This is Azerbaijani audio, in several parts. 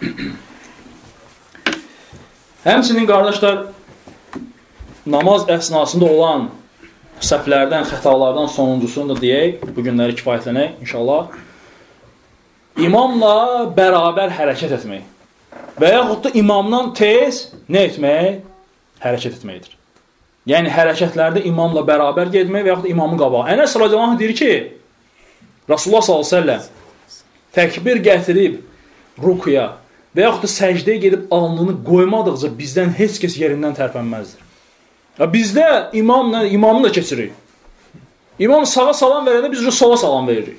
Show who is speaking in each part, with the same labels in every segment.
Speaker 1: Həmçinin qardaşlar namaz əsnasında olan səhvlərdən, xətalardan sonuncusunu da deyək, bu günləri kifayətlənək inşallah. İmamla bərabər hərəkət etmək və yaxud da imamdan tez nə etmək? Hərəkət etməkdir. Yəni hərəkətlərdə imamla bərabər getmək və yaxud da imamın qabağı. Ənəs radiyallahu deyir ki, Rasulullah sallallahu əleyhi və səlləm təkbir gətirib rukuya və yaxud da səcdəyə gedib alnını qoymadıqca bizdən heç kəs yerindən tərpənməzdir. Ya bizdə imamla imamı da keçirik. İmam sağa salam verəndə biz sola salam veririk.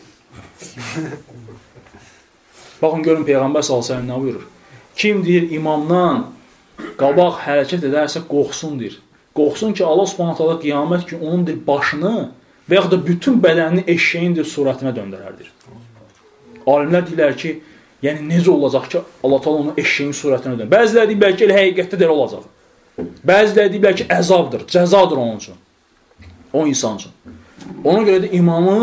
Speaker 1: Baxın görün Peyğəmbər sallallahu əleyhi nə buyurur? Kim deyir imamdan qabaq hərəkət edərsə qorxsun deyir. Qorxsun ki, Allah Subhanahu taala qiyamət günü onun deyir başını və yaxud da bütün bədənini eşşəyin deyir surətinə döndərərdir. Alimlər deyirlər ki, yəni necə olacaq ki, Allah Taala onu eşşəyin surətinə döndərər. Bəziləri deyirlər ki, elə həqiqətdə də elə olacaq. Bəziləri deyirlər ki, əzabdır, cəzadır onun üçün. O insan üçün. Ona görə də imamı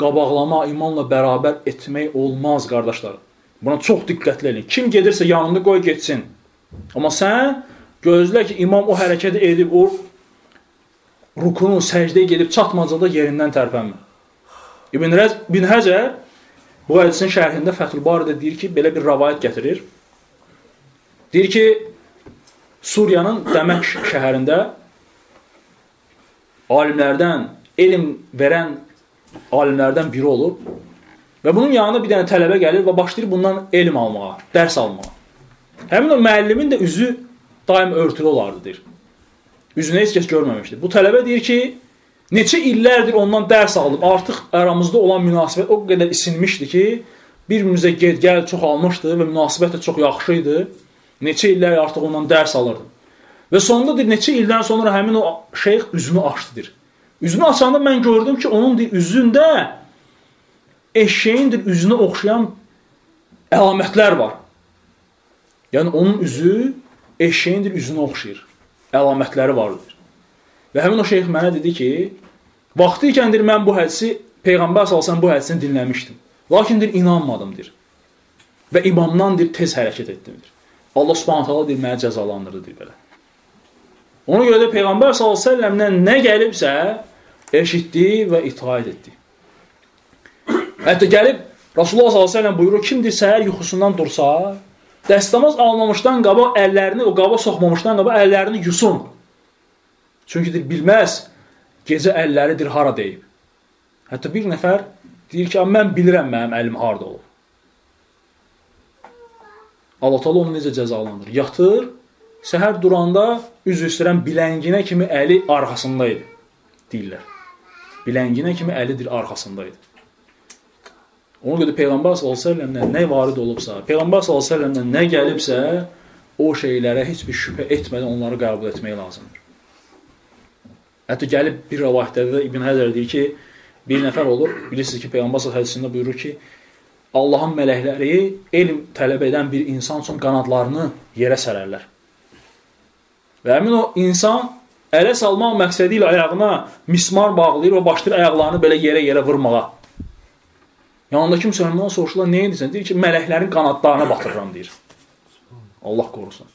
Speaker 1: qabaqlama, imamla bərabər etmək olmaz, qardaşlar. Buna çox diqqətli olun. Kim gedirsə yanında qoy getsin. Amma sən gözlə ki, imam o hərəkəti edib, o rukunu, səcdəyə gedib çatmacada yerindən tərpənmə. İbn, Rəz, İbn Həcər bu hədisin şərhində Fəthül Baridə deyir ki, belə bir rəvayət gətirir. Deyir ki, Suriyanın Dəmək şəhərində alimlərdən, elm verən alimlərdən biri olub və bunun yanına bir dənə tələbə gəlir və başlayır bundan elm almağa, dərs almağa. Həmin o müəllimin də üzü daim örtülü olardı, deyir. Üzünü heç kəs görməmişdi. Bu tələbə deyir ki, neçə illərdir ondan dərs alıb, artıq aramızda olan münasibət o qədər isinmişdi ki, bir-birimizə get-gəl çox almışdı və münasibət də çox yaxşı idi. Neçə illər artıq ondan dərs alırdım. Və sonunda deyir, neçə ildən sonra həmin o şeyx üzünü açdıdır. Üzünü açanda mən gördüm ki, onun deyir, üzündə eşeğindir üzünə oxşayan əlamətlər var. Yəni onun üzü eşeğindir üzünə oxşayır əlamətləri vardır. Və həmin o şeyx mənə dedi ki, vaxtı ikəndir mən bu hədisi Peyğəmbər salsan bu hədisini dinləmişdim. Lakindir inanmadımdır. Və imamdandır tez hərəkət etdimdir. Allah Subhanahu taala deyir məni cəzalandırdı deyir belə. Ona görə də Peyğəmbər səlləmdən nə gəlibsə eşitdi və itaat etdi. Hətta gəlib Rasulullah səlləm buyurur, kimdir səhər yuxusundan dursa, dəstəmaz almamışdan qabaq əllərini o qaba soxmamışdan qabaq əllərini yusun. Çünki deyir, bilməz gecə əlləridir hara deyib. Hətta bir nəfər deyir ki, mən bilirəm mənim əlim harda olub. Allah Taala onu necə cəzalandırır? Yatır, səhər duranda üz üstərən bilənginə kimi əli arxasında idi. Deyirlər. Bilənginə kimi əlidir arxasında idi. Ona görə Peyğəmbər s.ə.v-dən nə varid olubsa, Peyğəmbər s.ə.v-dən nə gəlibsə, o şeylərə heç bir şübhə etmədən onları qəbul etmək lazımdır. Hətta gəlib bir rəvayətdə də İbn Həzər deyir ki, bir nəfər olur, bilirsiniz ki, Peyğəmbər hədisində buyurur ki, Allahın mələkləri elm tələb edən bir insan üçün qanadlarını yerə sərərlər. Və həmin o insan ələ salmaq məqsədi ilə ayağına mismar bağlayır və başlayır ayaqlarını belə yerə-yerə vurmağa. Yanındakı müsəlman soruşurlar, nə edirsən? Deyir ki, mələklərin qanadlarına batırıram, deyir. Allah qorusun.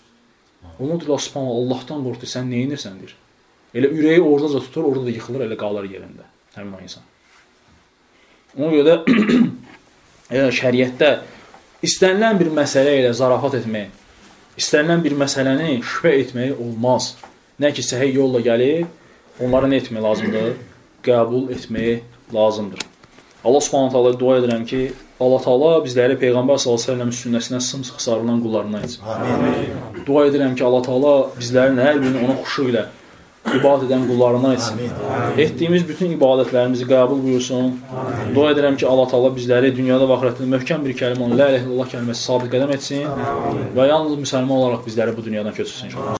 Speaker 1: Onu deyir, subhanallah, Allahdan qorxdu, sən nə edirsən, deyir. Elə ürəyi oradaca tutur, orada da yıxılır, elə qalır yerində. Həmin o insan. Ona görə də yəni, şəriətdə istənilən bir məsələ ilə zarafat etmək, istənilən bir məsələni şübhə etmək olmaz. Nə ki, səhih yolla gəlib, onları nə etmək lazımdır? Qəbul etmək lazımdır. Allah Subhanahu taala dua edirəm ki, Allah Taala bizləri peyğəmbər sallallahu əleyhi və səlləm sünnəsinə sımsıx sarılan qullarından etsin. Amin. Dua edirəm ki, Allah Taala bizlərin hər birini ona xuşu ilə ibadət edən qullarından etsin. Amin. Etdiyimiz bütün ibadətlərimizi qəbul buyursun. Amin. Dua edirəm ki, Allah Taala bizləri dünyada və axirətdə möhkəm bir kəlmə la ilahe illallah kəlməsi sabit qədəm etsin Amin. və yalnız müsəlman olaraq bizləri bu dünyadan köçürsün inşallah.